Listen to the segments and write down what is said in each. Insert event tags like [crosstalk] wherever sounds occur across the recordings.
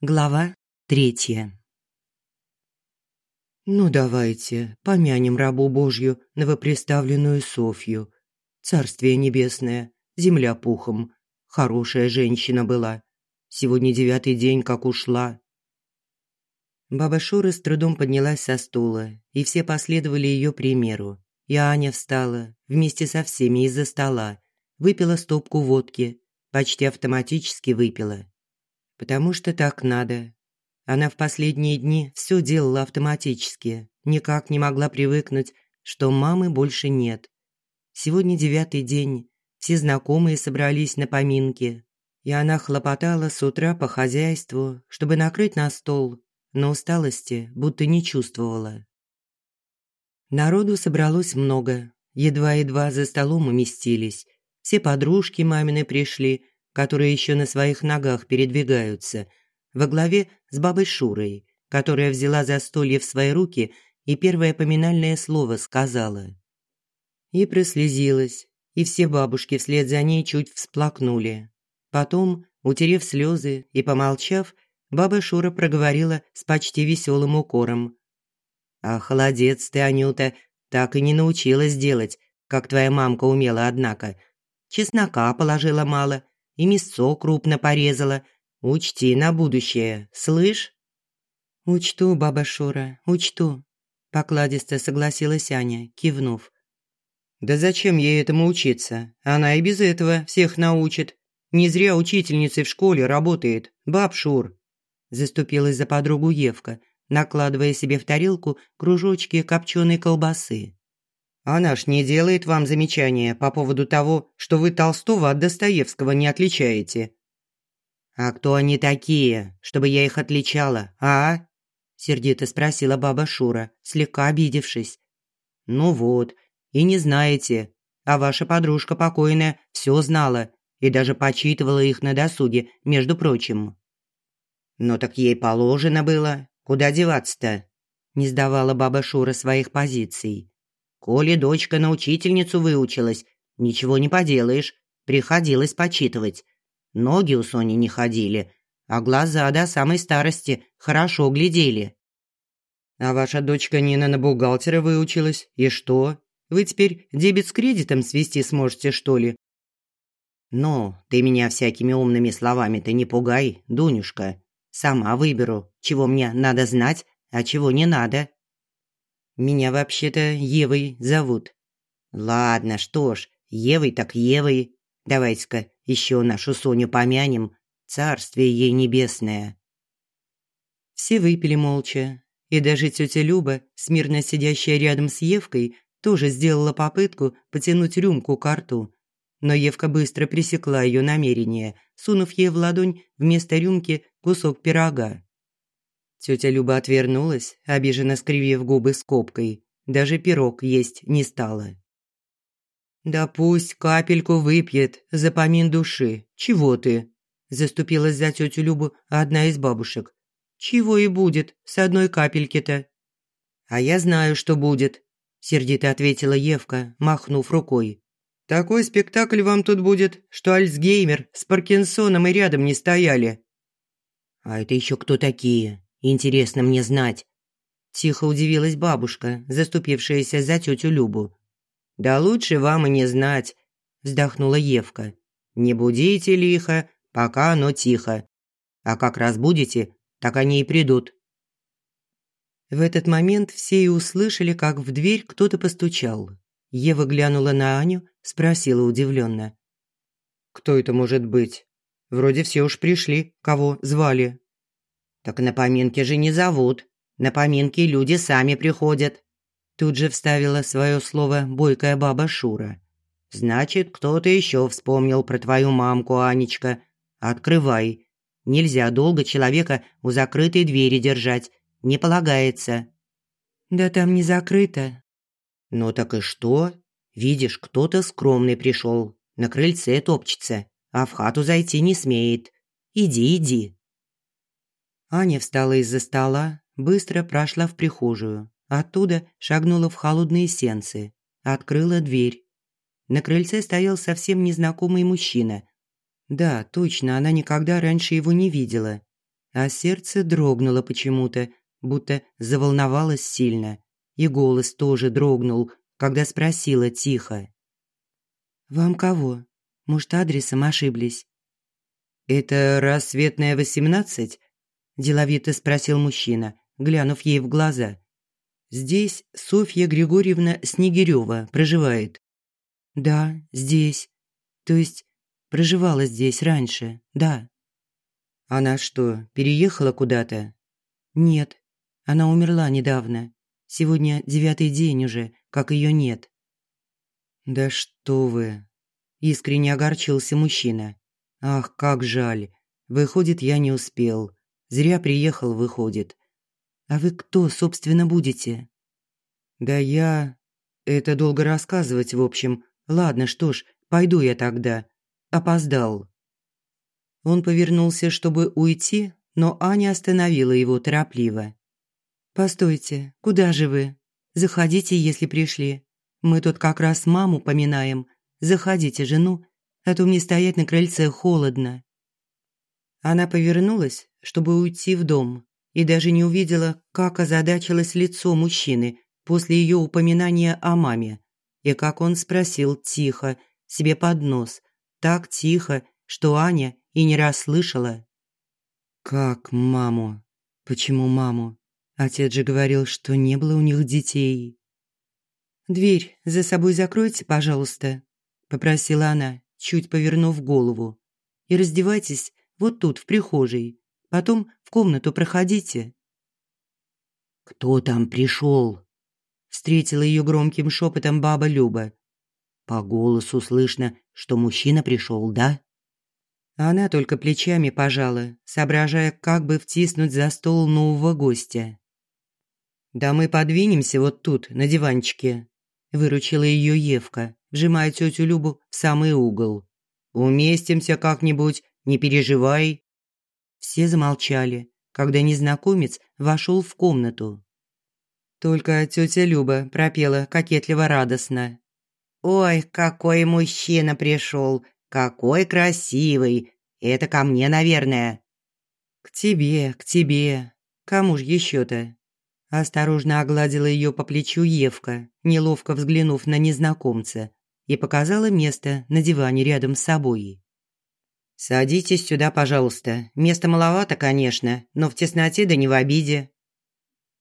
Глава третья. «Ну, давайте, помянем рабу Божью, новоприставленную Софью. Царствие небесное, земля пухом. Хорошая женщина была. Сегодня девятый день, как ушла». Баба Шура с трудом поднялась со стула, и все последовали ее примеру. И Аня встала вместе со всеми из-за стола, выпила стопку водки, почти автоматически выпила потому что так надо. Она в последние дни все делала автоматически, никак не могла привыкнуть, что мамы больше нет. Сегодня девятый день, все знакомые собрались на поминки, и она хлопотала с утра по хозяйству, чтобы накрыть на стол, но усталости будто не чувствовала. Народу собралось много, едва-едва за столом уместились. Все подружки мамины пришли, которые еще на своих ногах передвигаются, во главе с бабой Шурой, которая взяла застолье в свои руки и первое поминальное слово сказала. И прослезилась, и все бабушки вслед за ней чуть всплакнули. Потом, утерев слезы и помолчав, баба Шура проговорила с почти веселым укором. «А холодец ты, Анюта, так и не научилась делать, как твоя мамка умела, однако. Чеснока положила мало, и мясо крупно порезала. Учти на будущее, слышь?» «Учту, баба Шура, учту», – покладисто согласилась Аня, кивнув. «Да зачем ей этому учиться? Она и без этого всех научит. Не зря учительницей в школе работает, баб Шур», – заступилась за подругу Евка, накладывая себе в тарелку кружочки копченой колбасы. Она ж не делает вам замечания по поводу того, что вы Толстого от Достоевского не отличаете». «А кто они такие, чтобы я их отличала, а?» Сердито спросила баба Шура, слегка обидевшись. «Ну вот, и не знаете, а ваша подружка покойная все знала и даже почитывала их на досуге, между прочим». «Ну так ей положено было, куда деваться-то?» не сдавала баба Шура своих позиций. Коли дочка на учительницу выучилась, ничего не поделаешь, приходилось почитывать. Ноги у Сони не ходили, а глаза до самой старости хорошо глядели. А ваша дочка Нина на бухгалтера выучилась, и что? Вы теперь дебет с кредитом свести сможете, что ли? Ну, ты меня всякими умными словами-то не пугай, Дунюшка. Сама выберу, чего мне надо знать, а чего не надо. Меня вообще-то Евой зовут. Ладно, что ж, Евой так Евой. Давайте-ка еще нашу Соню помянем. Царствие ей небесное. Все выпили молча, и даже тетя Люба, смирно сидящая рядом с Евкой, тоже сделала попытку потянуть рюмку к рту. Но Евка быстро пресекла ее намерение, сунув ей в ладонь вместо рюмки кусок пирога. Тетя Люба отвернулась, обиженно скривив губы скобкой. Даже пирог есть не стала. «Да пусть капельку выпьет, за помин души. Чего ты?» Заступилась за тетю Любу одна из бабушек. «Чего и будет с одной капельки-то?» «А я знаю, что будет», – сердито ответила Евка, махнув рукой. «Такой спектакль вам тут будет, что Альцгеймер с Паркинсоном и рядом не стояли». «А это еще кто такие?» Интересно мне знать. Тихо удивилась бабушка, заступившаяся за тетю Любу. «Да лучше вам и не знать», – вздохнула Евка. «Не будите лихо, пока оно тихо. А как разбудите, так они и придут». В этот момент все и услышали, как в дверь кто-то постучал. Ева глянула на Аню, спросила удивленно. «Кто это может быть? Вроде все уж пришли, кого звали». «Так на поминки же не зовут. На поминки люди сами приходят». Тут же вставила свое слово бойкая баба Шура. «Значит, кто-то еще вспомнил про твою мамку, Анечка. Открывай. Нельзя долго человека у закрытой двери держать. Не полагается». «Да там не закрыто». «Ну так и что? Видишь, кто-то скромный пришел. На крыльце топчется, а в хату зайти не смеет. Иди, иди». Аня встала из-за стола, быстро прошла в прихожую. Оттуда шагнула в холодные сенцы. Открыла дверь. На крыльце стоял совсем незнакомый мужчина. Да, точно, она никогда раньше его не видела. а сердце дрогнуло почему-то, будто заволновалось сильно. И голос тоже дрогнул, когда спросила тихо. «Вам кого? Может, адресом ошиблись?» «Это рассветная восемнадцать?» – деловито спросил мужчина, глянув ей в глаза. «Здесь Софья Григорьевна Снегирёва проживает». «Да, здесь. То есть проживала здесь раньше, да». «Она что, переехала куда-то?» «Нет, она умерла недавно. Сегодня девятый день уже, как ее нет». «Да что вы!» – искренне огорчился мужчина. «Ах, как жаль! Выходит, я не успел. Зря приехал, выходит. А вы кто, собственно, будете?» «Да я...» «Это долго рассказывать, в общем. Ладно, что ж, пойду я тогда. Опоздал». Он повернулся, чтобы уйти, но Аня остановила его торопливо. «Постойте, куда же вы? Заходите, если пришли. Мы тут как раз маму поминаем. Заходите, жену, а то мне стоять на крыльце холодно». Она повернулась, чтобы уйти в дом, и даже не увидела, как озадачилось лицо мужчины после ее упоминания о маме, и как он спросил тихо, себе под нос, так тихо, что Аня и не расслышала. «Как маму? Почему маму? Отец же говорил, что не было у них детей». «Дверь за собой закройте, пожалуйста», – попросила она, чуть повернув голову. «И раздевайтесь вот тут, в прихожей. Потом в комнату проходите». «Кто там пришел?» – встретила ее громким шепотом баба Люба. «По голосу слышно, что мужчина пришел, да?» Она только плечами пожала, соображая, как бы втиснуть за стол нового гостя. «Да мы подвинемся вот тут, на диванчике», – выручила ее Евка, вжимая тетю Любу в самый угол. «Уместимся как-нибудь, не переживай». Все замолчали, когда незнакомец вошел в комнату. Только тетя Люба пропела кокетливо-радостно. «Ой, какой мужчина пришел! Какой красивый! Это ко мне, наверное». «К тебе, к тебе. Кому ж еще-то?» Осторожно огладила ее по плечу Евка, неловко взглянув на незнакомца, и показала место на диване рядом с собой. «Садитесь сюда, пожалуйста. Места маловато, конечно, но в тесноте да не в обиде».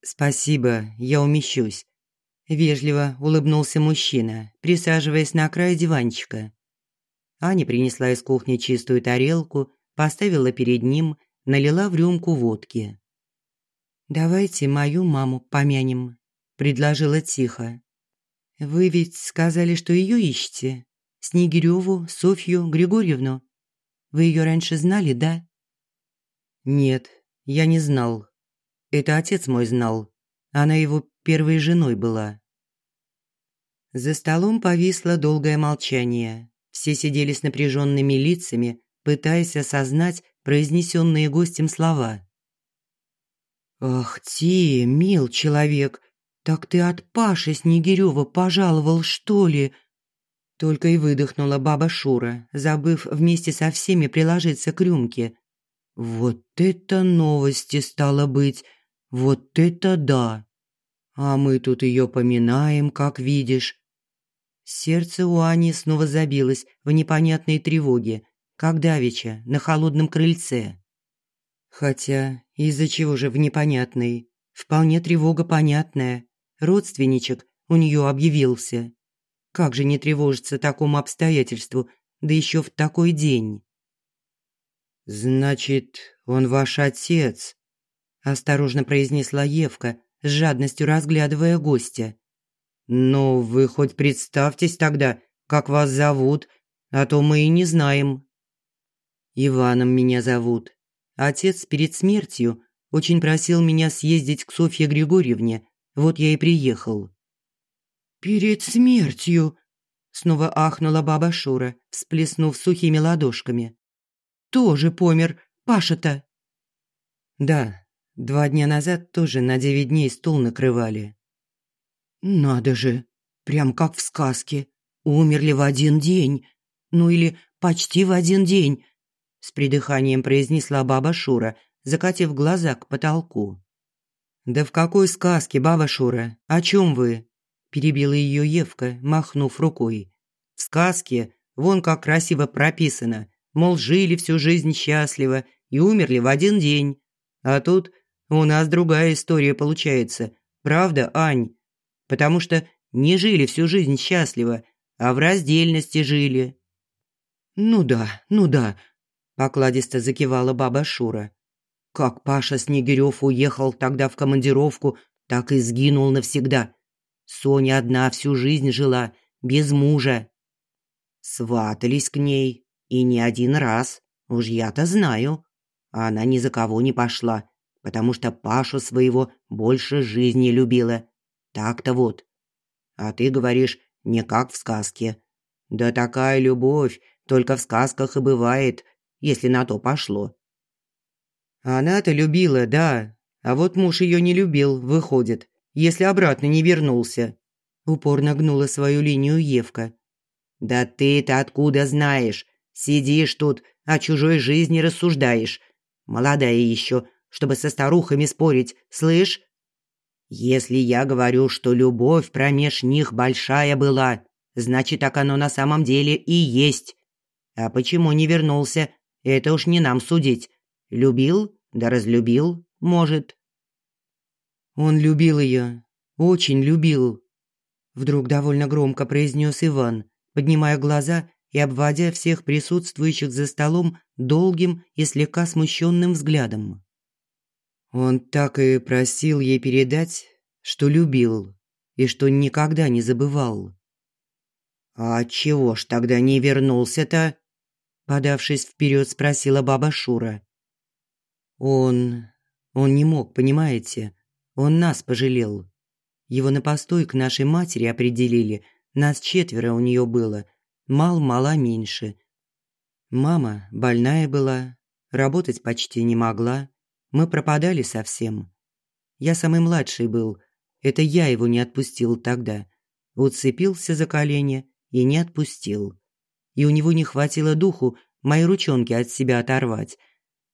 «Спасибо, я умещусь», – вежливо улыбнулся мужчина, присаживаясь на край диванчика. Аня принесла из кухни чистую тарелку, поставила перед ним, налила в рюмку водки. «Давайте мою маму помянем», – предложила тихо. «Вы ведь сказали, что ее ищете? Снегиреву, Софью Григорьевну? Вы ее раньше знали, да?» «Нет, я не знал. Это отец мой знал. Она его первой женой была». За столом повисло долгое молчание. Все сидели с напряженными лицами, пытаясь осознать произнесенные гостем слова. «Ах ты, мил человек, так ты от Паши Снегирёва пожаловал, что ли?» Только и выдохнула баба Шура, забыв вместе со всеми приложиться к рюмке. «Вот это новости стало быть! Вот это да! А мы тут ее поминаем, как видишь!» Сердце у Ани снова забилось в непонятной тревоге, как давеча на холодном крыльце. Хотя из-за чего же в непонятной? Вполне тревога понятная. Родственничек у нее объявился. Как же не тревожиться такому обстоятельству, да еще в такой день? «Значит, он ваш отец?» – осторожно произнесла Евка, с жадностью разглядывая гостя. «Ну, вы хоть представьтесь тогда, как вас зовут, а то мы и не знаем». «Иваном меня зовут. Отец перед смертью очень просил меня съездить к Софье Григорьевне, вот я и приехал». «Перед смертью?» – снова ахнула баба Шура, всплеснув сухими ладошками. «Тоже помер, Паша-то?» «Да, два дня назад тоже на девять дней стол накрывали». «Надо же, прям как в сказке. Умерли в один день. Ну или почти в один день», – с придыханием произнесла баба Шура, закатив глаза к потолку. «Да в какой сказке, баба Шура? О чем вы?» Перебила ее Евка, махнув рукой. «В сказке вон как красиво прописано, мол, жили всю жизнь счастливо и умерли в один день. А тут у нас другая история получается, правда, Ань? Потому что не жили всю жизнь счастливо, а в раздельности жили». «Ну да, ну да», – покладисто закивала баба Шура. «Как Паша Снегирев уехал тогда в командировку, так и сгинул навсегда. Соня одна всю жизнь жила, без мужа. Сватались к ней, и не один раз, уж я-то знаю. Она ни за кого не пошла, потому что Пашу своего больше жизни любила. Так-то вот. А ты говоришь, не как в сказке. Да такая любовь только в сказках и бывает, если на то пошло. Она-то любила, да, а вот муж ее не любил, выходит если обратно не вернулся?» Упорно гнула свою линию Евка. «Да ты-то откуда знаешь? Сидишь тут, о чужой жизни рассуждаешь. Молодая еще, чтобы со старухами спорить, слышь? Если я говорю, что любовь промеж них большая была, значит, так оно на самом деле и есть. А почему не вернулся, это уж не нам судить. Любил, да разлюбил, может. Он любил ее, очень любил. Вдруг довольно громко произнес Иван, поднимая глаза и обводя всех присутствующих за столом долгим и слегка смущенным взглядом. Он так и просил ей передать, что любил и что никогда не забывал. «А чего ж тогда не вернулся-то?» Подавшись вперед, спросила баба Шура. «Он... он не мог, понимаете?» Он нас пожалел. Его на постой к нашей матери определили. Нас четверо у нее было. Мал-мала меньше. Мама больная была, работать почти не могла. Мы пропадали совсем. Я самый младший был. Это я его не отпустил тогда. Уцепился за колени и не отпустил. И у него не хватило духу мои ручонки от себя оторвать.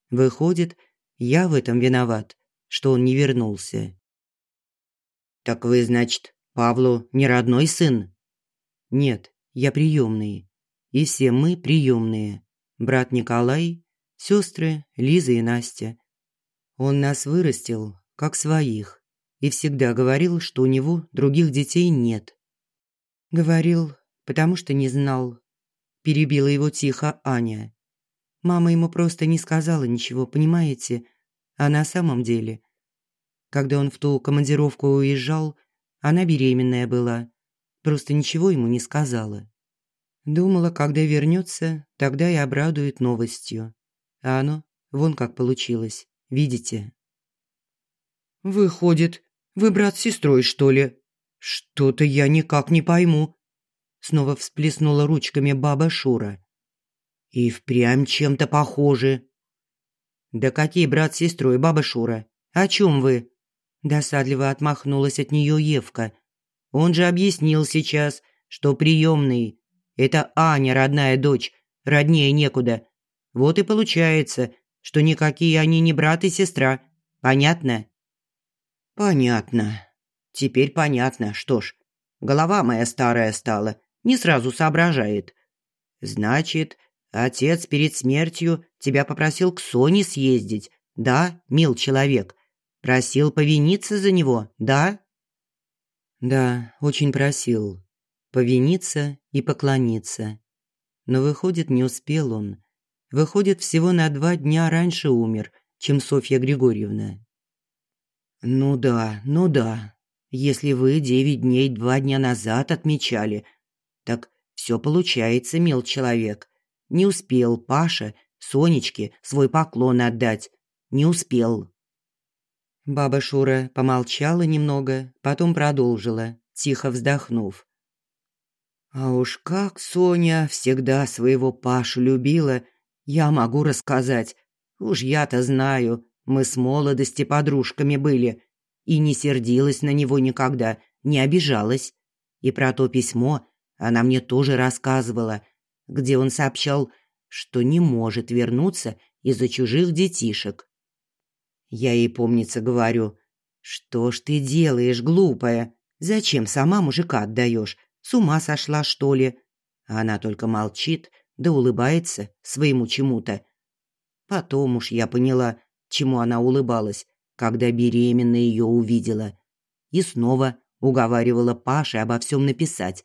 Выходит, я в этом виноват что он не вернулся. «Так вы, значит, Павлу не родной сын?» «Нет, я приемный. И все мы приемные. Брат Николай, сестры Лиза и Настя. Он нас вырастил, как своих, и всегда говорил, что у него других детей нет. Говорил, потому что не знал. Перебила его тихо Аня. Мама ему просто не сказала ничего, понимаете? А на самом деле, когда он в ту командировку уезжал, она беременная была. Просто ничего ему не сказала. Думала, когда вернется, тогда и обрадует новостью. А оно вон как получилось, видите? «Выходит, вы брат с сестрой, что ли? Что-то я никак не пойму». Снова всплеснула ручками баба Шура. «И впрямь чем-то похожи», «Да какие брат с сестрой, баба Шура? О чем вы?» Досадливо отмахнулась от нее Евка. «Он же объяснил сейчас, что приемный. Это Аня, родная дочь, роднее некуда. Вот и получается, что никакие они не брат и сестра. Понятно?» «Понятно. Теперь понятно. Что ж, голова моя старая стала, не сразу соображает. Значит, Отец перед смертью тебя попросил к Соне съездить, да, мил человек? Просил повиниться за него, да?» «Да, очень просил. Повиниться и поклониться. Но, выходит, не успел он. Выходит, всего на два дня раньше умер, чем Софья Григорьевна». «Ну да, ну да. Если вы девять дней два дня назад отмечали, так все получается, мил человек. Не успел Паша Сонечке свой поклон отдать. Не успел. Баба Шура помолчала немного, потом продолжила, тихо вздохнув. А уж как Соня всегда своего Пашу любила, я могу рассказать. Уж я-то знаю, мы с молодости подружками были. И не сердилась на него никогда, не обижалась. И про то письмо она мне тоже рассказывала, где он сообщал, что не может вернуться из-за чужих детишек. Я ей, помнится, говорю, «Что ж ты делаешь, глупая? Зачем сама мужика отдаешь? С ума сошла, что ли?» Она только молчит, да улыбается своему чему-то. Потом уж я поняла, чему она улыбалась, когда беременна ее увидела. И снова уговаривала Паше обо всем написать.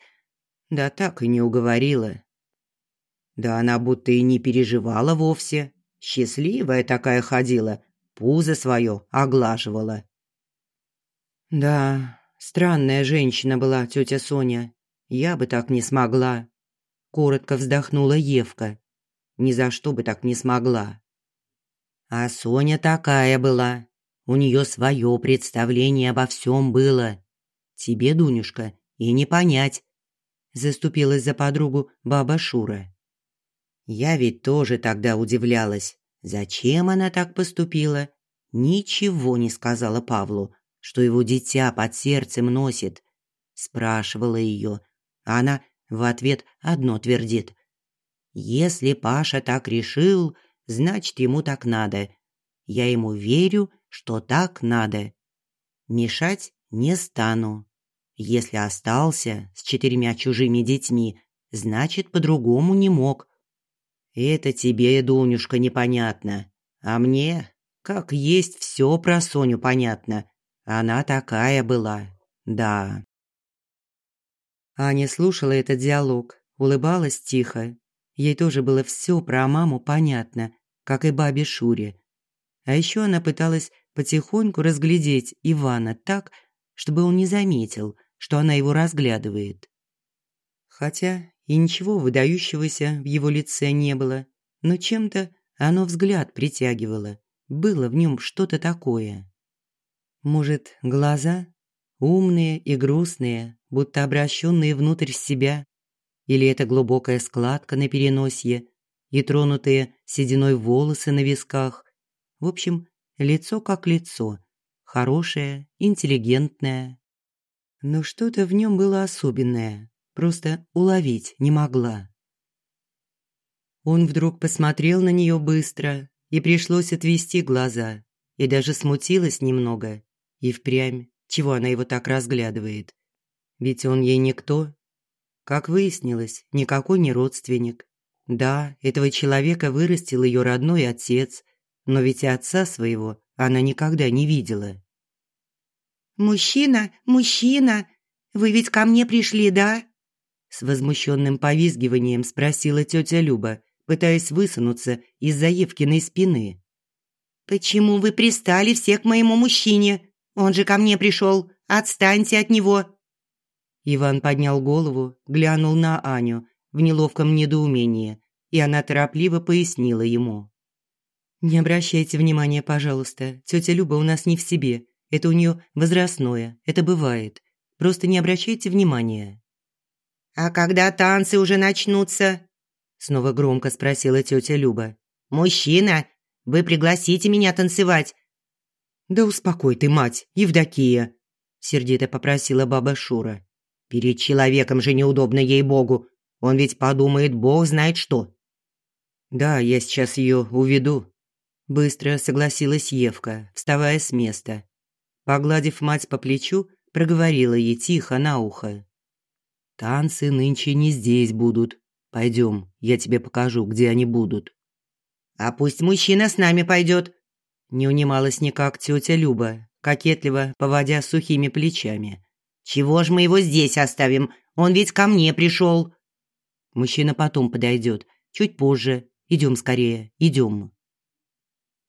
Да так и не уговорила. Да она будто и не переживала вовсе. Счастливая такая ходила, пузо свое оглаживала. Да, странная женщина была тетя Соня. Я бы так не смогла. Коротко вздохнула Евка. Ни за что бы так не смогла. А Соня такая была. У нее свое представление обо всем было. Тебе, Дунюшка, и не понять. Заступилась за подругу баба Шура. Я ведь тоже тогда удивлялась. Зачем она так поступила? Ничего не сказала Павлу, что его дитя под сердцем носит. Спрашивала ее, а она в ответ одно твердит. «Если Паша так решил, значит, ему так надо. Я ему верю, что так надо. Мешать не стану. Если остался с четырьмя чужими детьми, значит, по-другому не мог. Это тебе, Дунюшка, непонятно. А мне, как есть, все про Соню понятно. Она такая была, да. Аня слушала этот диалог, улыбалась тихо. Ей тоже было все про маму понятно, как и бабе Шуре. А еще она пыталась потихоньку разглядеть Ивана так, чтобы он не заметил, что она его разглядывает. Хотя и ничего выдающегося в его лице не было, но чем-то оно взгляд притягивало, было в нем что-то такое. Может, глаза? Умные и грустные, будто обращенные внутрь себя? Или это глубокая складка на переносье и тронутые сединой волосы на висках? В общем, лицо как лицо, хорошее, интеллигентное. Но что-то в нем было особенное, просто уловить не могла. Он вдруг посмотрел на нее быстро, и пришлось отвести глаза, и даже смутилась немного, и впрямь, чего она его так разглядывает. Ведь он ей никто. Как выяснилось, никакой не родственник. Да, этого человека вырастил ее родной отец, но ведь и отца своего она никогда не видела. «Мужчина, мужчина, вы ведь ко мне пришли, да?» С возмущенным повизгиванием спросила тетя Люба, пытаясь высунуться из-за Евкиной спины. «Почему вы пристали все к моему мужчине? Он же ко мне пришел. Отстаньте от него!» Иван поднял голову, глянул на Аню в неловком недоумении, и она торопливо пояснила ему. «Не обращайте внимания, пожалуйста. Тетя Люба у нас не в себе. Это у нее возрастное. Это бывает. Просто не обращайте внимания». «А когда танцы уже начнутся?» Снова громко спросила тетя Люба. «Мужчина, вы пригласите меня танцевать». «Да успокой ты, мать, Евдокия!» Сердито попросила баба Шура. «Перед человеком же неудобно ей-богу. Он ведь подумает, бог знает что». «Да, я сейчас ее уведу», Быстро согласилась Евка, вставая с места. Погладив мать по плечу, проговорила ей тихо на ухо. «Танцы нынче не здесь будут. Пойдем, я тебе покажу, где они будут». «А пусть мужчина с нами пойдет», – не унималась никак тетя Люба, кокетливо поводя сухими плечами. «Чего ж мы его здесь оставим? Он ведь ко мне пришел». «Мужчина потом подойдет, чуть позже. Идем скорее, идем».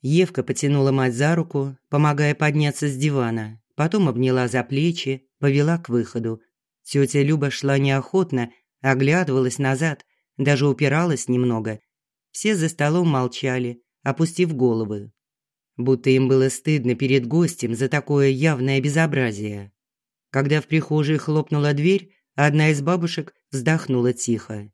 Евка потянула мать за руку, помогая подняться с дивана, потом обняла за плечи, повела к выходу. Тетя Люба шла неохотно, оглядывалась назад, даже упиралась немного. Все за столом молчали, опустив головы. Будто им было стыдно перед гостем за такое явное безобразие. Когда в прихожей хлопнула дверь, одна из бабушек вздохнула тихо.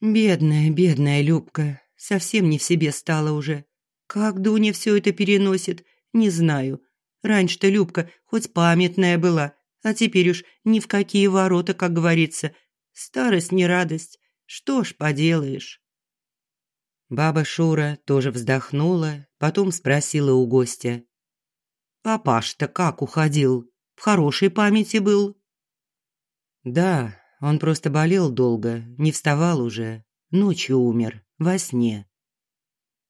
«Бедная, бедная Любка, совсем не в себе стала уже. Как Дуня все это переносит, не знаю. Раньше-то Любка хоть памятная была, а теперь уж ни в какие ворота, как говорится. Старость не радость. Что ж поделаешь. Баба Шура тоже вздохнула, потом спросила у гостя. «Папаш-то как уходил? В хорошей памяти был?» «Да, он просто болел долго, не вставал уже. Ночью умер, во сне».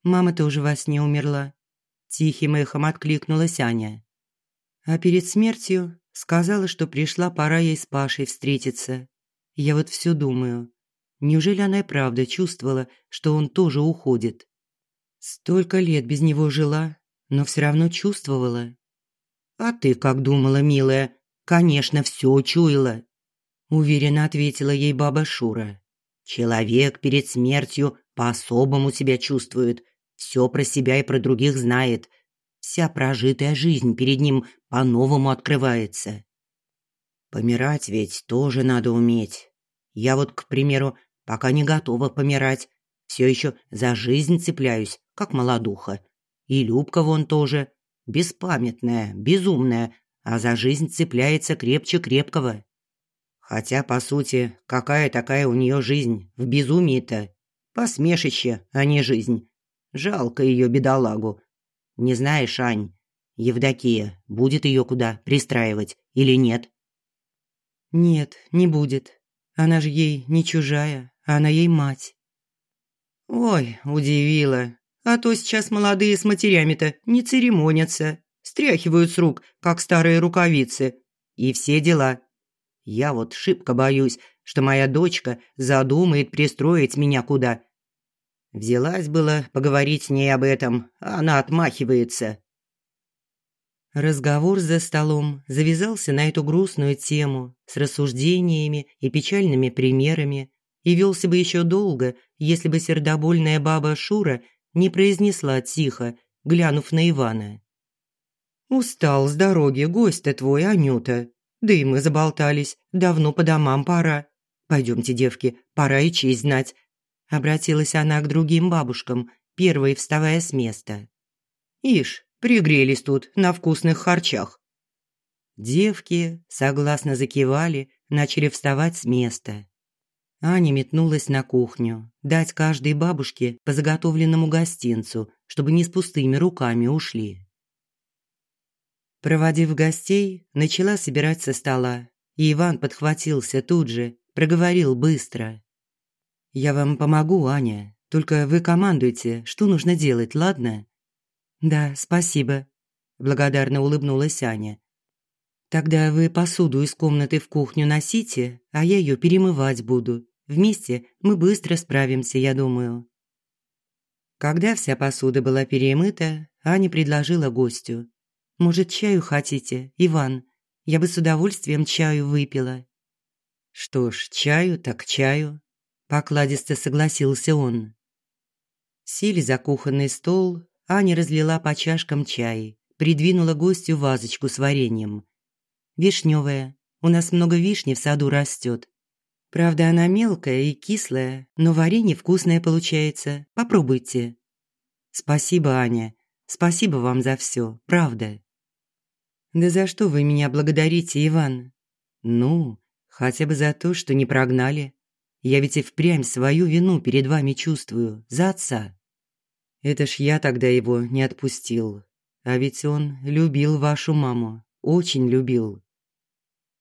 «Мама тоже во сне умерла», – тихим эхом откликнулась Аня. А перед смертью сказала, что пришла пора ей с Пашей встретиться. Я вот все думаю, неужели она и правда чувствовала, что он тоже уходит? Столько лет без него жила, но все равно чувствовала. «А ты как думала, милая? Конечно, все чуяла», – уверенно ответила ей баба Шура. «Человек перед смертью по-особому себя чувствует, все про себя и про других знает. Вся прожитая жизнь перед ним по-новому открывается. Помирать ведь тоже надо уметь. Я вот, к примеру, пока не готова помирать. Все еще за жизнь цепляюсь, как молодуха. И Любка вон тоже. Беспамятная, безумная, а за жизнь цепляется крепче крепкого. Хотя, по сути, какая такая у нее жизнь в безумии-то? Посмешище, а не жизнь. Жалко ее бедолагу. Не знаешь, Ань, Евдокия будет ее куда пристраивать или нет? Нет, не будет. Она же ей не чужая, а она ей мать. Ой, удивила. А то сейчас молодые с матерями-то не церемонятся, стряхивают с рук, как старые рукавицы. И все дела. Я вот шибко боюсь, что моя дочка задумает пристроить меня куда Взялась было поговорить с ней об этом, а она отмахивается. Разговор за столом завязался на эту грустную тему с рассуждениями и печальными примерами и велся бы еще долго, если бы сердобольная баба Шура не произнесла тихо, глянув на Ивана. «Устал с дороги гость-то твой, Анюта. Да и мы заболтались, давно по домам пора. Пойдемте, девки, пора и честь знать, Обратилась она к другим бабушкам, первой вставая с места. «Ишь, пригрелись тут на вкусных харчах». Девки согласно закивали, начали вставать с места. Аня метнулась на кухню, дать каждой бабушке по заготовленному гостинцу, чтобы не с пустыми руками ушли. Проводив гостей, начала собирать со стола, и Иван подхватился тут же, проговорил быстро. «Я вам помогу, Аня. Только вы командуйте, что нужно делать, ладно?» «Да, спасибо», – благодарно улыбнулась Аня. «Тогда вы посуду из комнаты в кухню носите, а я ее перемывать буду. Вместе мы быстро справимся, я думаю». Когда вся посуда была перемыта, Аня предложила гостю. «Может, чаю хотите, Иван? Я бы с удовольствием чаю выпила». «Что ж, чаю так чаю», покладисто согласился он. Сели за кухонный стол, Аня разлила по чашкам чай, придвинула гостю вазочку с вареньем. Вишневая, у нас много вишни в саду растет. Правда, она мелкая и кислая, но варенье вкусное получается. Попробуйте. Спасибо, Аня. Спасибо вам за все, правда. Да за что вы меня благодарите, Иван? Ну, хотя бы за то, что не прогнали. Я ведь и впрямь свою вину перед вами чувствую, за отца. Это ж я тогда его не отпустил. А ведь он любил вашу маму, очень любил.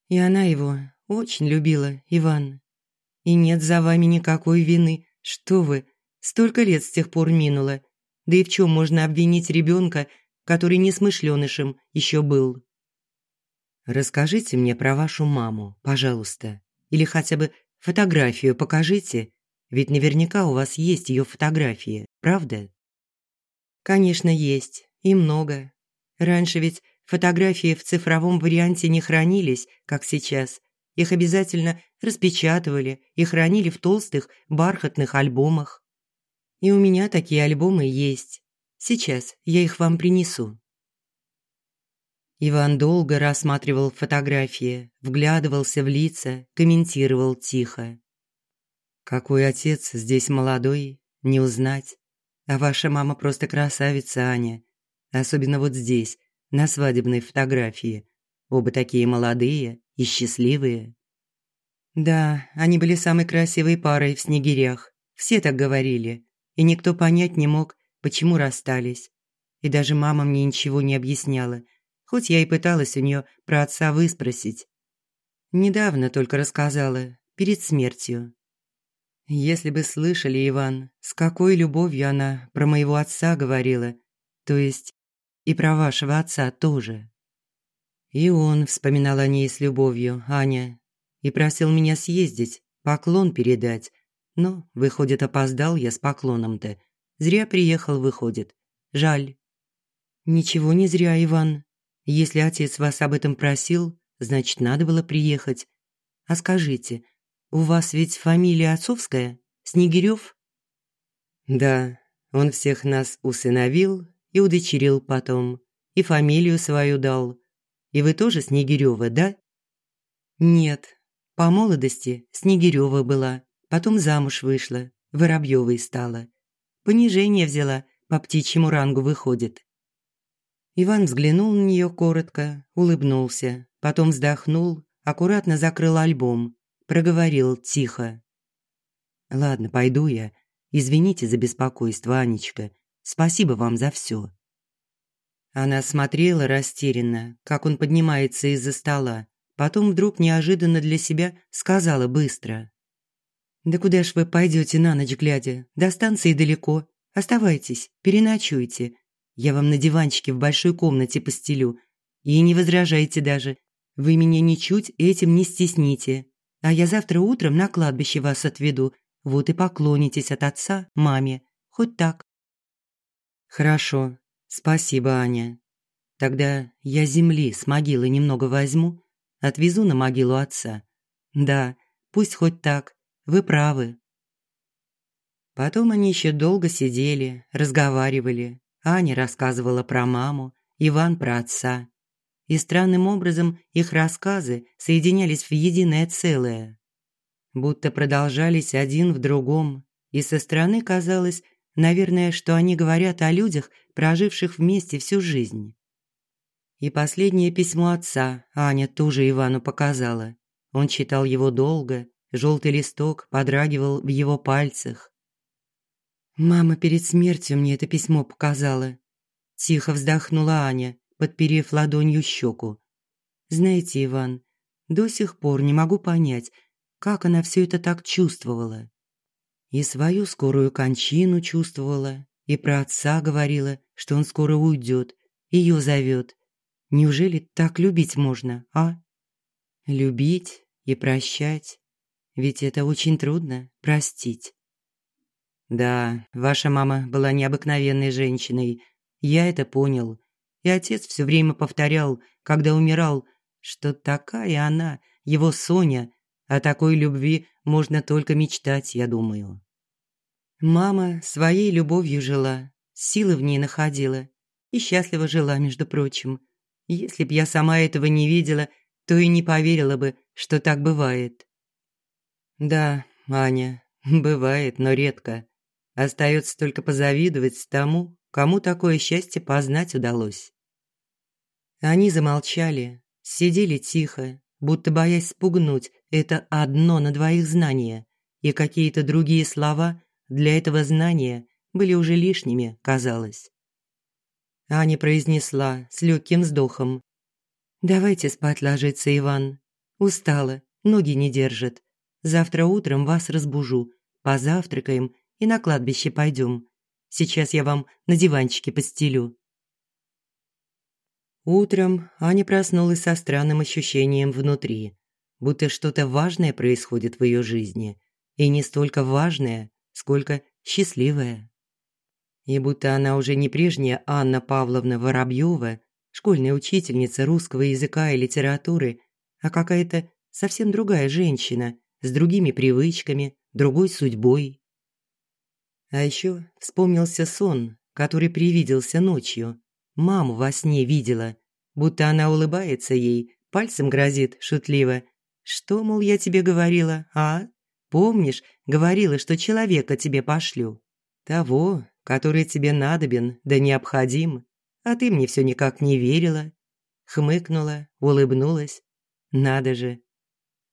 И она его очень любила, Иван. И нет за вами никакой вины. Что вы, столько лет с тех пор минуло. Да и в чем можно обвинить ребенка, который несмышленышем еще был? Расскажите мне про вашу маму, пожалуйста. Или хотя бы Фотографию покажите, ведь наверняка у вас есть ее фотографии, правда? Конечно, есть, и много. Раньше ведь фотографии в цифровом варианте не хранились, как сейчас. Их обязательно распечатывали и хранили в толстых бархатных альбомах. И у меня такие альбомы есть. Сейчас я их вам принесу. Иван долго рассматривал фотографии, вглядывался в лица, комментировал тихо. «Какой отец здесь молодой, не узнать. А ваша мама просто красавица, Аня. Особенно вот здесь, на свадебной фотографии. Оба такие молодые и счастливые». «Да, они были самой красивой парой в снегирях. Все так говорили. и никто понять не мог, почему расстались. И даже мама мне ничего не объясняла, хоть я и пыталась у нее про отца выспросить. Недавно только рассказала, перед смертью. Если бы слышали, Иван, с какой любовью она про моего отца говорила, то есть и про вашего отца тоже. И он вспоминал о ней с любовью, Аня, и просил меня съездить, поклон передать. Но, выходит, опоздал я с поклоном-то. Зря приехал, выходит. Жаль. Ничего не зря, Иван. Если отец вас об этом просил, значит, надо было приехать. А скажите, у вас ведь фамилия отцовская? Снегирёв? Да, он всех нас усыновил и удочерил потом. И фамилию свою дал. И вы тоже Снегирёва, да? Нет, по молодости Снегирёва была, потом замуж вышла, Воробьёвой стала. Понижение взяла, по птичьему рангу выходит. Иван взглянул на неё коротко, улыбнулся, потом вздохнул, аккуратно закрыл альбом, проговорил тихо. «Ладно, пойду я. Извините за беспокойство, Анечка. Спасибо вам за всё». Она смотрела растерянно, как он поднимается из-за стола. Потом вдруг неожиданно для себя сказала быстро. «Да куда ж вы пойдете на ночь глядя? До станции далеко. Оставайтесь, переночуйте. Я вам на диванчике в большой комнате постелю. И не возражайте даже. Вы меня ничуть этим не стесните. А я завтра утром на кладбище вас отведу. Вот и поклонитесь от отца маме. Хоть так». «Хорошо, «Спасибо, Аня. Тогда я земли с могилы немного возьму, отвезу на могилу отца. Да, пусть хоть так, вы правы». Потом они еще долго сидели, разговаривали. Аня рассказывала про маму, Иван про отца. И странным образом их рассказы соединялись в единое целое. Будто продолжались один в другом, и со стороны казалось, наверное, что они говорят о людях, проживших вместе всю жизнь. И последнее письмо отца Аня тоже Ивану показала. Он читал его долго, желтый листок подрагивал в его пальцах. «Мама перед смертью мне это письмо показала». Тихо вздохнула Аня, подперев ладонью щеку. «Знаете, Иван, до сих пор не могу понять, как она все это так чувствовала. И свою скорую кончину чувствовала, и про отца говорила, что он скоро уйдет, ее зовет. Неужели так любить можно, а? Любить и прощать. Ведь это очень трудно простить. Да, ваша мама была необыкновенной женщиной. Я это понял. И отец все время повторял, когда умирал, что такая она, его Соня, о такой любви можно только мечтать, я думаю. Мама своей любовью жила, силы в ней находила и счастливо жила, между прочим. Если б я сама этого не видела, то и не поверила бы, что так бывает. Да, Аня, [laughs] бывает, но редко. Остается только позавидовать тому, кому такое счастье познать удалось. Они замолчали, сидели тихо, будто боясь спугнуть это одно на двоих знание, и какие-то другие слова для этого знания были уже лишними, казалось. Аня произнесла с легким вздохом. «Давайте спать ложиться, Иван. Устала, ноги не держат. Завтра утром вас разбужу, позавтракаем и на кладбище пойдем. Сейчас я вам на диванчике постелю». Утром Аня проснулась со странным ощущением внутри, будто что-то важное происходит в ее жизни. И не столько важное, сколько счастливая. И будто она уже не прежняя Анна Павловна Воробьева, школьная учительница русского языка и литературы, а какая-то совсем другая женщина с другими привычками, другой судьбой. А еще вспомнился сон, который привиделся ночью. Маму во сне видела, будто она улыбается ей, пальцем грозит шутливо. «Что, мол, я тебе говорила, а?» Помнишь, говорила, что человека тебе пошлю? Того, который тебе надобен да необходим, а ты мне все никак не верила. Хмыкнула, улыбнулась. Надо же.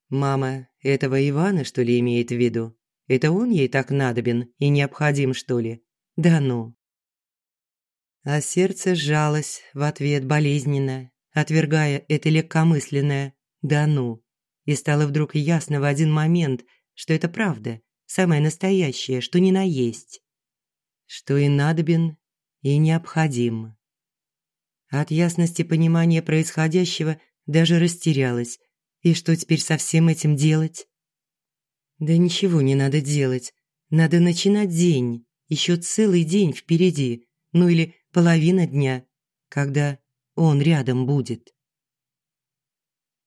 Мама этого Ивана, что ли, имеет в виду? Это он ей так надобен и необходим, что ли? Да ну. А сердце сжалось в ответ болезненно, отвергая это легкомысленное «да ну». И стало вдруг ясно в один момент, что это правда, самое настоящее, что ни на есть. Что и надобен, и необходим. От ясности понимания происходящего даже растерялась. И что теперь со всем этим делать? Да ничего не надо делать. Надо начинать день. Еще целый день впереди. Ну или половина дня, когда он рядом будет.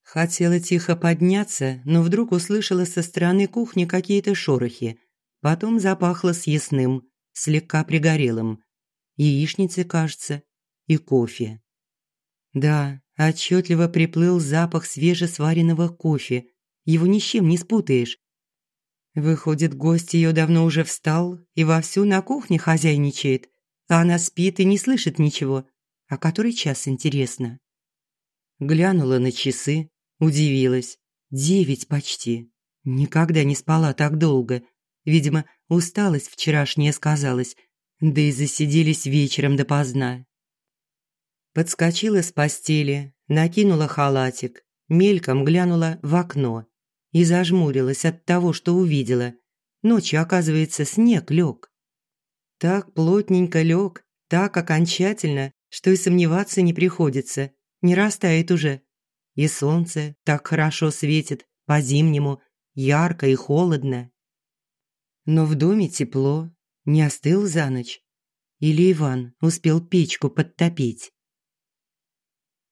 Хотела тихо подняться, но вдруг услышала со стороны кухни какие-то шорохи. Потом запахло съестным, слегка пригорелым. Яичницы, кажется, и кофе. Да, отчетливо приплыл запах свежесваренного кофе. Его ни с чем не спутаешь. Выходит, гость ее давно уже встал и вовсю на кухне хозяйничает, а она спит и не слышит ничего. А который час, интересно? Глянула на часы, удивилась. Девять почти. Никогда не спала так долго. Видимо, усталость вчерашняя сказалась, да и засиделись вечером допоздна. Подскочила с постели, накинула халатик, мельком глянула в окно и зажмурилась от того, что увидела. Ночью, оказывается, снег лег. Так плотненько лег, так окончательно, что и сомневаться не приходится, не растает уже. И солнце так хорошо светит, по-зимнему, ярко и холодно. Но в доме тепло, не остыл за ночь. Или Иван успел печку подтопить.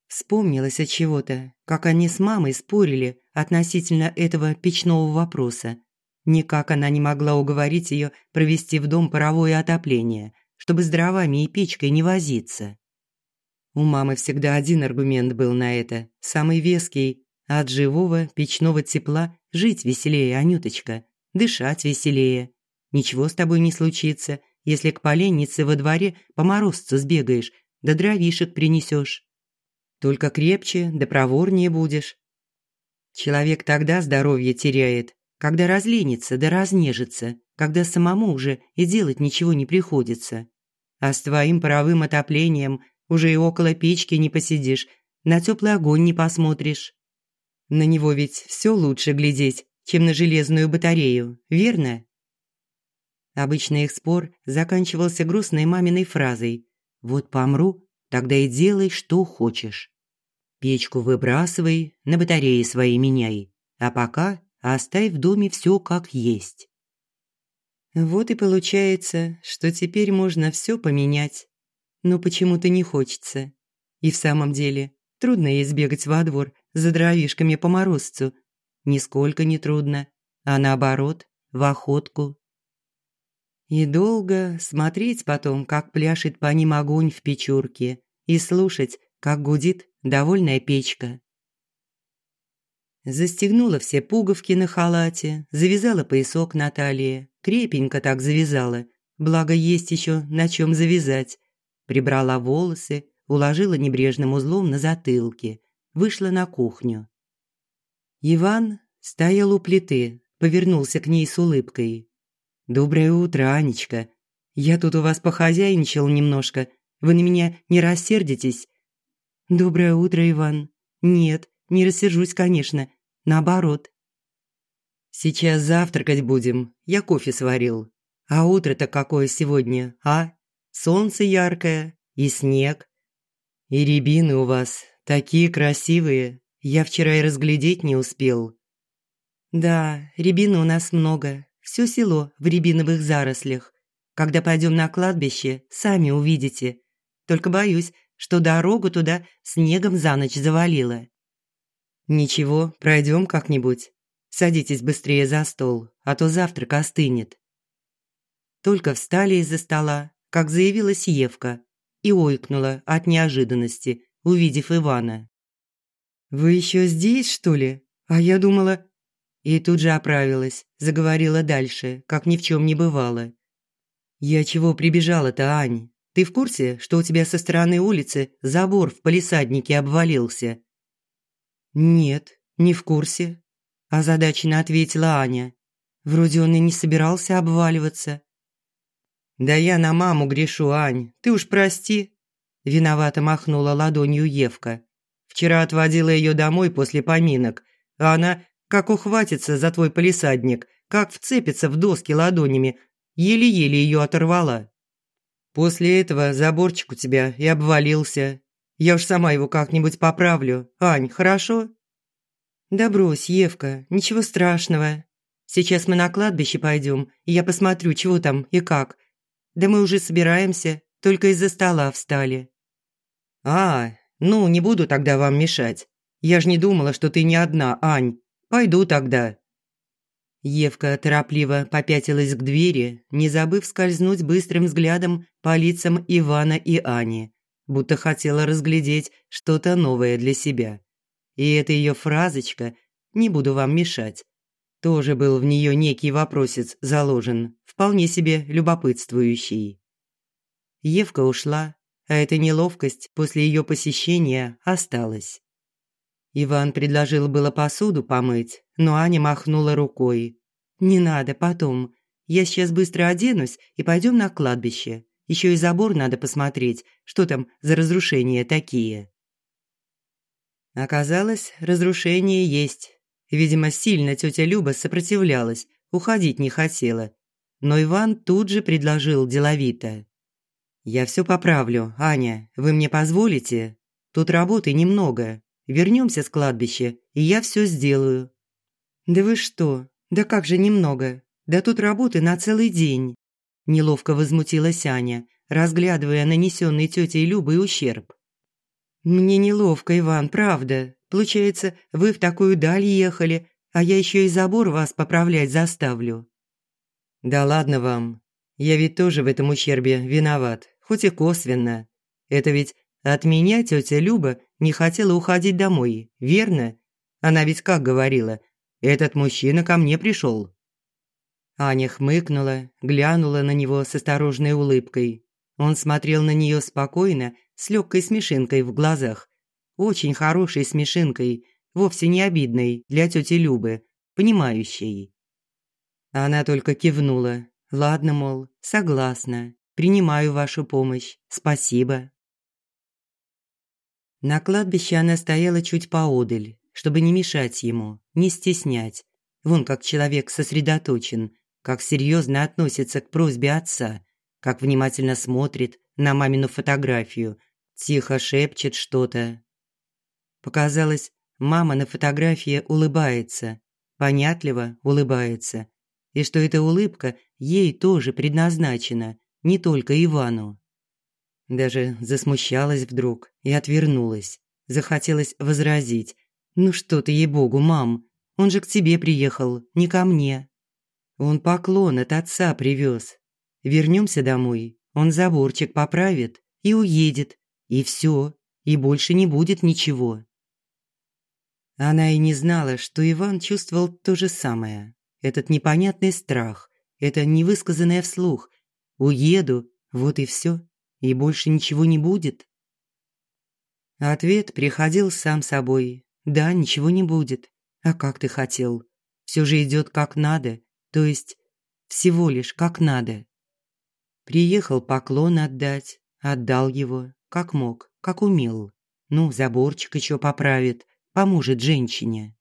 Вспомнилось от чего-то, как они с мамой спорили относительно этого печного вопроса. Никак она не могла уговорить ее провести в дом паровое отопление, чтобы с дровами и печкой не возиться. У мамы всегда один аргумент был на это, самый веский. От живого печного тепла жить веселее, Анюточка, дышать веселее. Ничего с тобой не случится, если к поленнице во дворе по морозцу сбегаешь, да дровишек принесешь. Только крепче да проворнее будешь. Человек тогда здоровье теряет, когда разленится да разнежится, когда самому уже и делать ничего не приходится. А с твоим паровым отоплением уже и около печки не посидишь, на теплый огонь не посмотришь. На него ведь все лучше глядеть, чем на железную батарею, верно? Обычно их спор заканчивался грустной маминой фразой «Вот помру, Тогда и делай, что хочешь. Печку выбрасывай, на батареи свои меняй, а пока оставь в доме все как есть. Вот и получается, что теперь можно все поменять. Но почему-то не хочется. И в самом деле, трудно ей сбегать во двор за дровишками по морозцу. Нисколько не трудно, а наоборот, в охотку. И долго смотреть потом, как пляшет по ним огонь в печурке, и слушать, как гудит довольная печка. Застегнула все пуговки на халате, завязала поясок на талии, крепенько так завязала, благо есть еще на чем завязать. Прибрала волосы, уложила небрежным узлом на затылке, вышла на кухню. Иван стоял у плиты, повернулся к ней с улыбкой. «Доброе утро, Анечка. Я тут у вас похозяйничал немножко. Вы на меня не рассердитесь?» «Доброе утро, Иван. Нет, не рассержусь, конечно. Наоборот». «Сейчас завтракать будем. Я кофе сварил. А утро-то какое сегодня, а? Солнце яркое и снег. И рябины у вас такие красивые. Я вчера и разглядеть не успел». «Да, рябины у нас много. Все село в рябиновых зарослях. Когда пойдем на кладбище, сами увидите. Только боюсь, что дорогу туда снегом за ночь завалило». «Ничего, пройдем как-нибудь. Садитесь быстрее за стол, а то завтрак остынет». Только встали из-за стола, как заявилась Евка, и ойкнула от неожиданности, увидев Ивана. «Вы еще здесь, что ли? А я думала, и тут же оправилась, заговорила дальше, как ни в чем не бывало. «Я чего прибежала-то, Ань? Ты в курсе, что у тебя со стороны улицы забор в палисаднике обвалился?» «Нет, не в курсе», – озадаченно ответила Аня. Вроде он и не собирался обваливаться. «Да я на маму грешу, Ань, ты уж прости», – виновато махнула ладонью Евка. «Вчера отводила ее домой после поминок, а она как ухватится за твой полисадник, как вцепится в доски ладонями, еле-еле ее оторвала. После этого заборчик у тебя и обвалился. Я уж сама его как-нибудь поправлю. Ань, хорошо?» «Да брось, Евка, ничего страшного. Сейчас мы на кладбище пойдем, и я посмотрю, чего там и как. Да мы уже собираемся, только из-за стола встали». «А, ну, не буду тогда вам мешать. Я же не думала, что ты не одна, Ань. Пойду тогда». Евка торопливо попятилась к двери, не забыв скользнуть быстрым взглядом по лицам Ивана и Ани, будто хотела разглядеть что-то новое для себя. И эта ее фразочка «не буду вам мешать» тоже был в нее некий вопросец заложен, вполне себе любопытствующий. Евка ушла, а эта неловкость после ее посещения осталась. Иван предложил было посуду помыть, но Аня махнула рукой. «Не надо, потом. Я сейчас быстро оденусь и пойдем на кладбище. Еще и забор надо посмотреть, что там за разрушения такие». Оказалось, разрушение есть. Видимо, сильно тетя Люба сопротивлялась, уходить не хотела. Но Иван тут же предложил деловито. «Я все поправлю, Аня, вы мне позволите? Тут работы немного. Вернемся с кладбища, и я все сделаю». «Да вы что? Да как же немного? Да тут работы на целый день!» Неловко возмутилась Аня, разглядывая нанесенный тетей Любой ущерб. «Мне неловко, Иван, правда. Получается, вы в такую даль ехали, а я еще и забор вас поправлять заставлю». «Да ладно вам. Я ведь тоже в этом ущербе виноват, хоть и косвенно. Это ведь от меня тетя Люба не хотела уходить домой, верно? Она ведь как говорила, этот мужчина ко мне пришел. Аня хмыкнула, глянула на него с осторожной улыбкой. Он смотрел на нее спокойно, с легкой смешинкой в глазах. Очень хорошей смешинкой, вовсе не обидной для тети Любы, понимающей. Она только кивнула. «Ладно, мол, согласна. Принимаю вашу помощь. Спасибо». На кладбище она стояла чуть поодаль, чтобы не мешать ему, не стеснять. Вон как человек сосредоточен, как серьезно относится к просьбе отца, как внимательно смотрит на мамину фотографию, тихо шепчет что-то. Показалось, мама на фотографии улыбается, понятливо улыбается, и что эта улыбка ей тоже предназначена, не только Ивану. Даже засмущалась вдруг и отвернулась. Захотелось возразить. «Ну что ты, ей-богу, мам, он же к тебе приехал, не ко мне». Он поклон от отца привез. Вернемся домой, он заборчик поправит и уедет. И все, и больше не будет ничего. Она и не знала, что Иван чувствовал то же самое. Этот непонятный страх, это невысказанное вслух. «Уеду, вот и все и больше ничего не будет? Ответ приходил сам собой. Да, ничего не будет. А как ты хотел? Все же идет как надо, то есть всего лишь как надо. Приехал поклон отдать, отдал его, как мог, как умел. Ну, заборчик еще поправит, поможет женщине.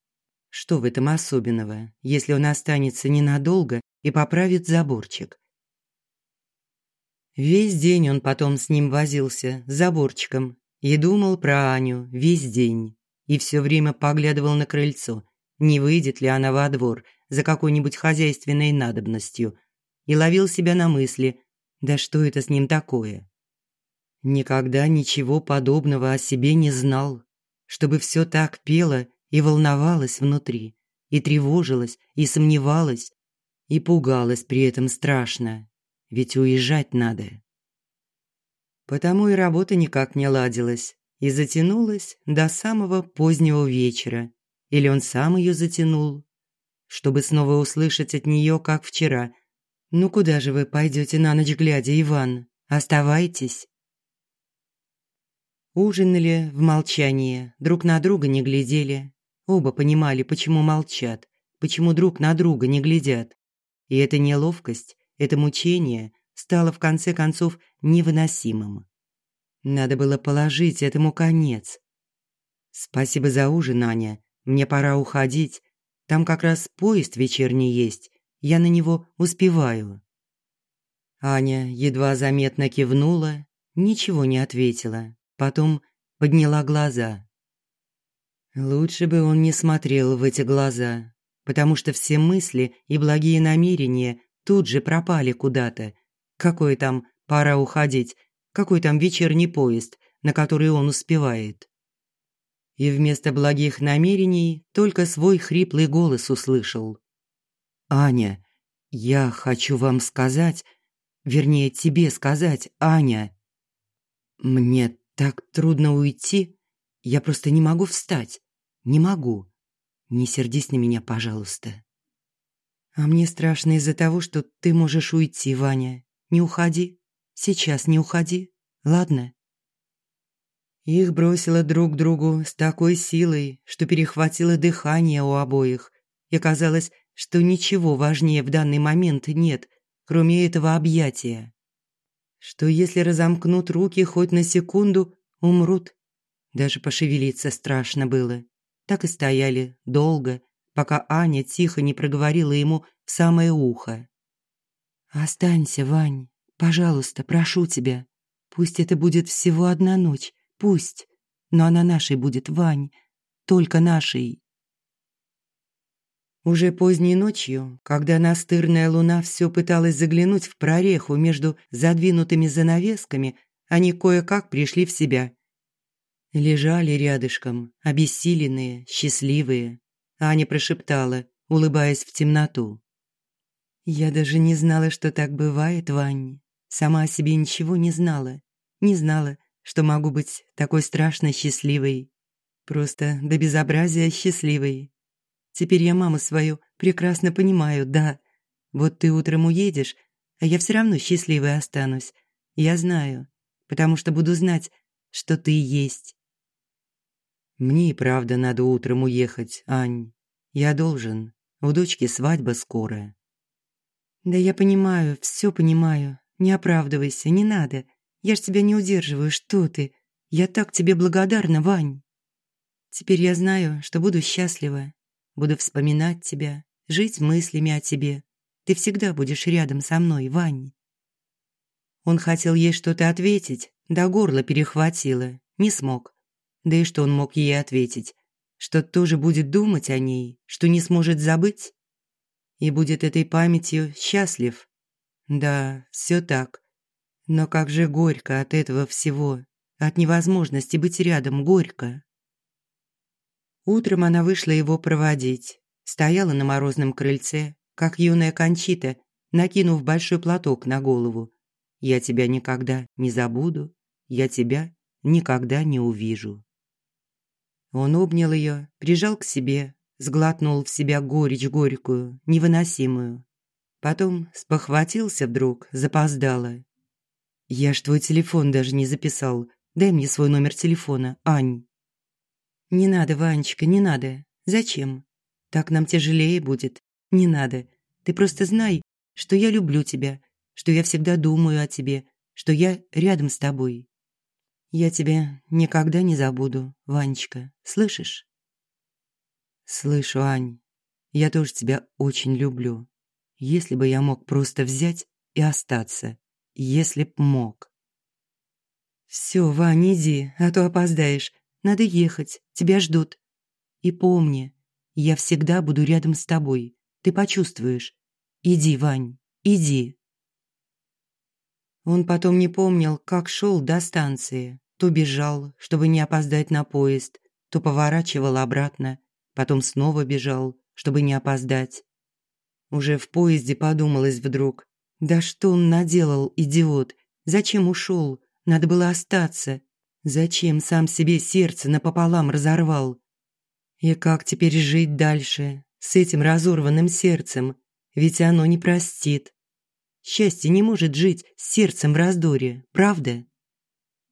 Что в этом особенного, если он останется ненадолго и поправит заборчик? Весь день он потом с ним возился, с заборчиком, и думал про Аню весь день. И все время поглядывал на крыльцо, не выйдет ли она во двор за какой-нибудь хозяйственной надобностью, и ловил себя на мысли, да что это с ним такое? Никогда ничего подобного о себе не знал, чтобы все так пело и волновалось внутри, и тревожилось, и сомневалось, и пугалось при этом страшно ведь уезжать надо. Потому и работа никак не ладилась и затянулась до самого позднего вечера. Или он сам ее затянул, чтобы снова услышать от нее, как вчера. «Ну куда же вы пойдете на ночь глядя, Иван? Оставайтесь». Ужинали в молчании, друг на друга не глядели. Оба понимали, почему молчат, почему друг на друга не глядят. И эта неловкость, это мучение стало в конце концов невыносимым. Надо было положить этому конец. «Спасибо за ужин, Аня. Мне пора уходить. Там как раз поезд вечерний есть. Я на него успеваю». Аня едва заметно кивнула, ничего не ответила. Потом подняла глаза. Лучше бы он не смотрел в эти глаза, потому что все мысли и благие намерения тут же пропали куда-то. Какой там пора уходить, какой там вечерний поезд, на который он успевает. И вместо благих намерений только свой хриплый голос услышал. «Аня, я хочу вам сказать, вернее, тебе сказать, Аня. Мне так трудно уйти, я просто не могу встать, не могу. Не сердись на меня, пожалуйста. А мне страшно из-за того, что ты можешь уйти, Ваня. Не уходи. Сейчас не уходи. Ладно? Их бросило друг к другу с такой силой, что перехватило дыхание у обоих. И казалось, что ничего важнее в данный момент нет, кроме этого объятия. Что если разомкнут руки хоть на секунду, умрут. Даже пошевелиться страшно было так и стояли долго, пока Аня тихо не проговорила ему в самое ухо. «Останься, Вань, пожалуйста, прошу тебя. Пусть это будет всего одна ночь, пусть, но она нашей будет, Вань, только нашей». Уже поздней ночью, когда настырная луна все пыталась заглянуть в прореху между задвинутыми занавесками, они кое-как пришли в себя Лежали рядышком, обессиленные, счастливые. Аня прошептала, улыбаясь в темноту. «Я даже не знала, что так бывает, Вань. Сама о себе ничего не знала. Не знала, что могу быть такой страшно счастливой. Просто до безобразия счастливой. Теперь я маму свою прекрасно понимаю, да. Вот ты утром уедешь, а я все равно счастливой останусь. Я знаю, потому что буду знать, что ты есть. Мне и правда надо утром уехать, Ань. Я должен. У дочки свадьба скоро. Да я понимаю, все понимаю. Не оправдывайся, не надо. Я ж тебя не удерживаю, что ты? Я так тебе благодарна, Вань. Теперь я знаю, что буду счастлива. Буду вспоминать тебя, жить мыслями о тебе. Ты всегда будешь рядом со мной, Вань. Он хотел ей что-то ответить, до горла перехватило, не смог. Да и что он мог ей ответить? Что тоже будет думать о ней, что не сможет забыть? И будет этой памятью счастлив? Да, все так. Но как же горько от этого всего, от невозможности быть рядом горько. Утром она вышла его проводить. Стояла на морозном крыльце, как юная Кончита, накинув большой платок на голову. «Я тебя никогда не забуду, я тебя никогда не увижу». Он обнял ее, прижал к себе, сглотнул в себя горечь горькую, невыносимую. Потом спохватился вдруг, запоздало. «Я ж твой телефон даже не записал. Дай мне свой номер телефона, Ань». «Не надо, Ванечка, не надо. Зачем? Так нам тяжелее будет. Не надо. Ты просто знай, что я люблю тебя, что я всегда думаю о тебе, что я рядом с тобой. Я тебя никогда не забуду, Ванечка. Слышишь? Слышу, Ань. Я тоже тебя очень люблю. Если бы я мог просто взять и остаться. Если б мог. Все, Вань, иди, а то опоздаешь. Надо ехать, тебя ждут. И помни, я всегда буду рядом с тобой. Ты почувствуешь. Иди, Вань, иди. Он потом не помнил, как шел до станции. То бежал, чтобы не опоздать на поезд, то поворачивал обратно, потом снова бежал, чтобы не опоздать. Уже в поезде подумалось вдруг. Да что он наделал, идиот? Зачем ушел? Надо было остаться. Зачем сам себе сердце напополам разорвал? И как теперь жить дальше с этим разорванным сердцем? Ведь оно не простит. Счастье не может жить с сердцем в раздоре, правда?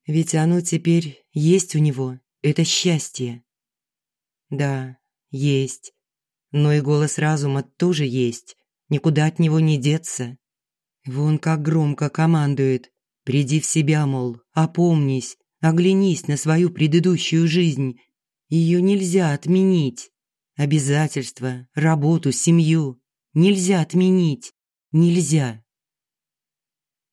Ведь оно теперь есть у него, это счастье. Да, есть. Но и голос разума тоже есть. никуда от него не деться. Вон как громко командует. Приди в себя, мол, опомнись, оглянись на свою предыдущую жизнь. Ее нельзя отменить. Обязательства, работу, семью нельзя отменить. Нельзя.